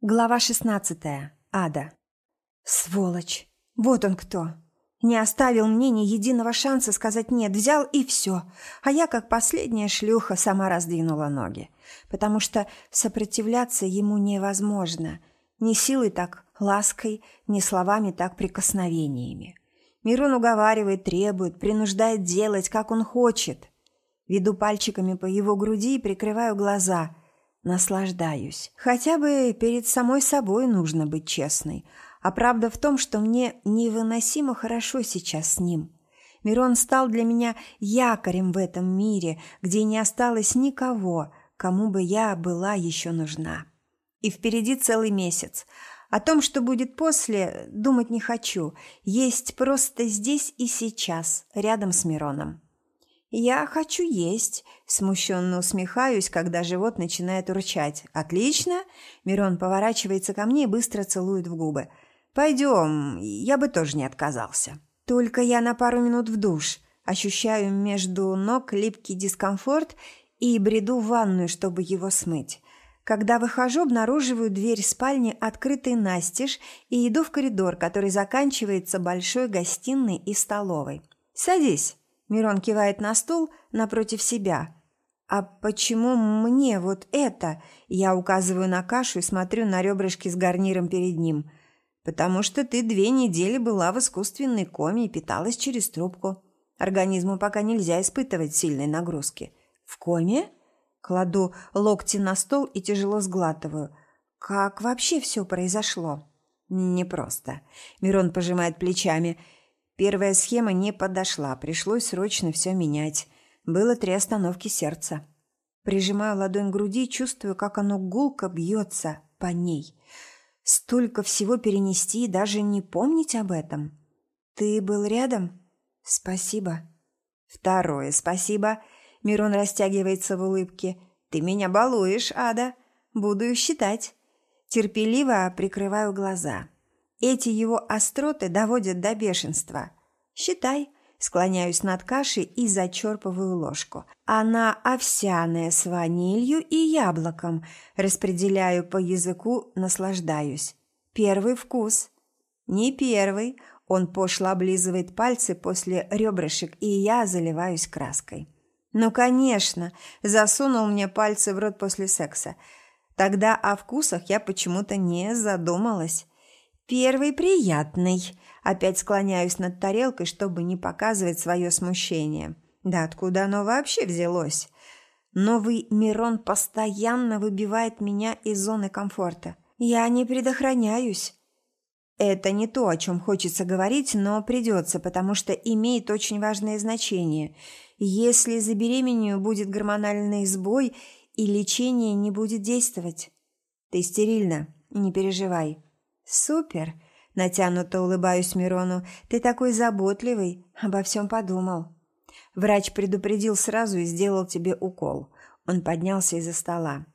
Глава шестнадцатая. Ада. Сволочь. Вот он кто. Не оставил мне ни единого шанса сказать «нет», взял и все. А я, как последняя шлюха, сама раздвинула ноги. Потому что сопротивляться ему невозможно. Ни силой так лаской, ни словами так прикосновениями. Мирон уговаривает, требует, принуждает делать, как он хочет. Веду пальчиками по его груди и прикрываю глаза – Наслаждаюсь. Хотя бы перед самой собой нужно быть честной. А правда в том, что мне невыносимо хорошо сейчас с ним. Мирон стал для меня якорем в этом мире, где не осталось никого, кому бы я была еще нужна. И впереди целый месяц. О том, что будет после, думать не хочу. Есть просто здесь и сейчас, рядом с Мироном. «Я хочу есть», – смущенно усмехаюсь, когда живот начинает урчать. «Отлично!» – Мирон поворачивается ко мне и быстро целует в губы. «Пойдем, я бы тоже не отказался». Только я на пару минут в душ. Ощущаю между ног липкий дискомфорт и бреду в ванную, чтобы его смыть. Когда выхожу, обнаруживаю дверь спальни открытой настежь и иду в коридор, который заканчивается большой гостиной и столовой. «Садись», Мирон кивает на стул напротив себя. «А почему мне вот это?» Я указываю на кашу и смотрю на ребрышки с гарниром перед ним. «Потому что ты две недели была в искусственной коме и питалась через трубку. Организму пока нельзя испытывать сильной нагрузки». «В коме?» Кладу локти на стол и тяжело сглатываю. «Как вообще все произошло?» «Непросто». Мирон пожимает плечами – Первая схема не подошла, пришлось срочно все менять. Было три остановки сердца. Прижимаю ладонь к груди, чувствую, как оно гулко бьется по ней. Столько всего перенести и даже не помнить об этом. Ты был рядом? Спасибо. Второе спасибо. Мирон растягивается в улыбке. Ты меня балуешь, Ада. Буду считать. Терпеливо прикрываю глаза. Эти его остроты доводят до бешенства. «Считай», склоняюсь над кашей и зачерпываю ложку. Она овсяная с ванилью и яблоком. Распределяю по языку, наслаждаюсь. Первый вкус. Не первый. Он пошло облизывает пальцы после ребрышек, и я заливаюсь краской. Ну, конечно, засунул мне пальцы в рот после секса. Тогда о вкусах я почему-то не задумалась. Первый приятный. Опять склоняюсь над тарелкой, чтобы не показывать свое смущение. Да откуда оно вообще взялось? Новый Мирон постоянно выбивает меня из зоны комфорта. Я не предохраняюсь. Это не то, о чем хочется говорить, но придется, потому что имеет очень важное значение. Если забеременею будет гормональный сбой и лечение не будет действовать. Ты стерильна, не переживай. «Супер!» – натянуто улыбаюсь Мирону. «Ты такой заботливый, обо всем подумал». Врач предупредил сразу и сделал тебе укол. Он поднялся из-за стола.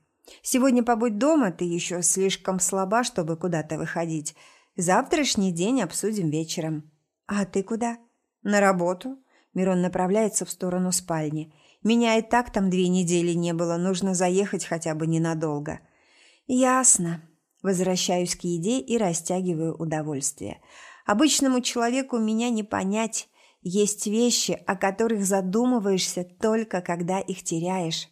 «Сегодня побудь дома, ты еще слишком слаба, чтобы куда-то выходить. Завтрашний день обсудим вечером». «А ты куда?» «На работу». Мирон направляется в сторону спальни. «Меня и так там две недели не было, нужно заехать хотя бы ненадолго». «Ясно», Возвращаюсь к еде и растягиваю удовольствие. Обычному человеку меня не понять. Есть вещи, о которых задумываешься только когда их теряешь.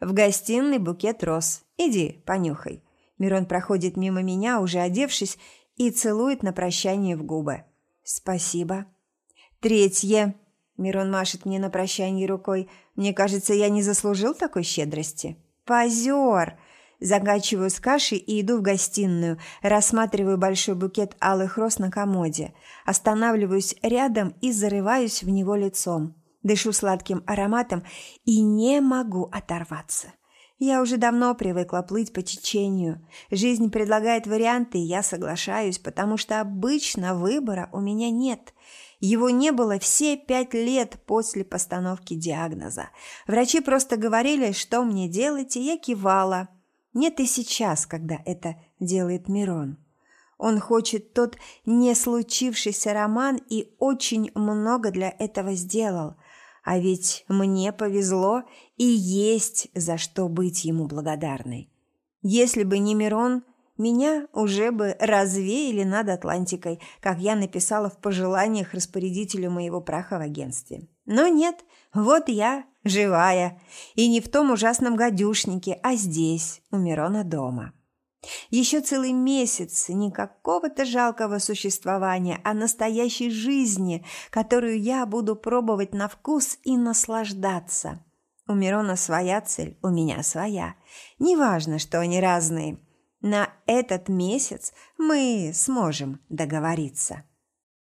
В гостиной букет роз. Иди, понюхай. Мирон проходит мимо меня, уже одевшись, и целует на прощание в губы. Спасибо. Третье. Мирон машет мне на прощание рукой. Мне кажется, я не заслужил такой щедрости. Позер! Закачиваю с каши и иду в гостиную, рассматриваю большой букет алых роз на комоде, останавливаюсь рядом и зарываюсь в него лицом. Дышу сладким ароматом и не могу оторваться. Я уже давно привыкла плыть по течению. Жизнь предлагает варианты, и я соглашаюсь, потому что обычно выбора у меня нет. Его не было все пять лет после постановки диагноза. Врачи просто говорили, что мне делать, и я кивала – нет и сейчас, когда это делает Мирон. Он хочет тот не случившийся роман и очень много для этого сделал. А ведь мне повезло и есть за что быть ему благодарной. Если бы не Мирон, меня уже бы развеяли над Атлантикой, как я написала в пожеланиях распорядителю моего праха в агентстве. Но нет, вот я, живая, и не в том ужасном гадюшнике, а здесь, у Мирона дома. Еще целый месяц не какого-то жалкого существования, а настоящей жизни, которую я буду пробовать на вкус и наслаждаться. У Мирона своя цель, у меня своя. Неважно, что они разные. На этот месяц мы сможем договориться.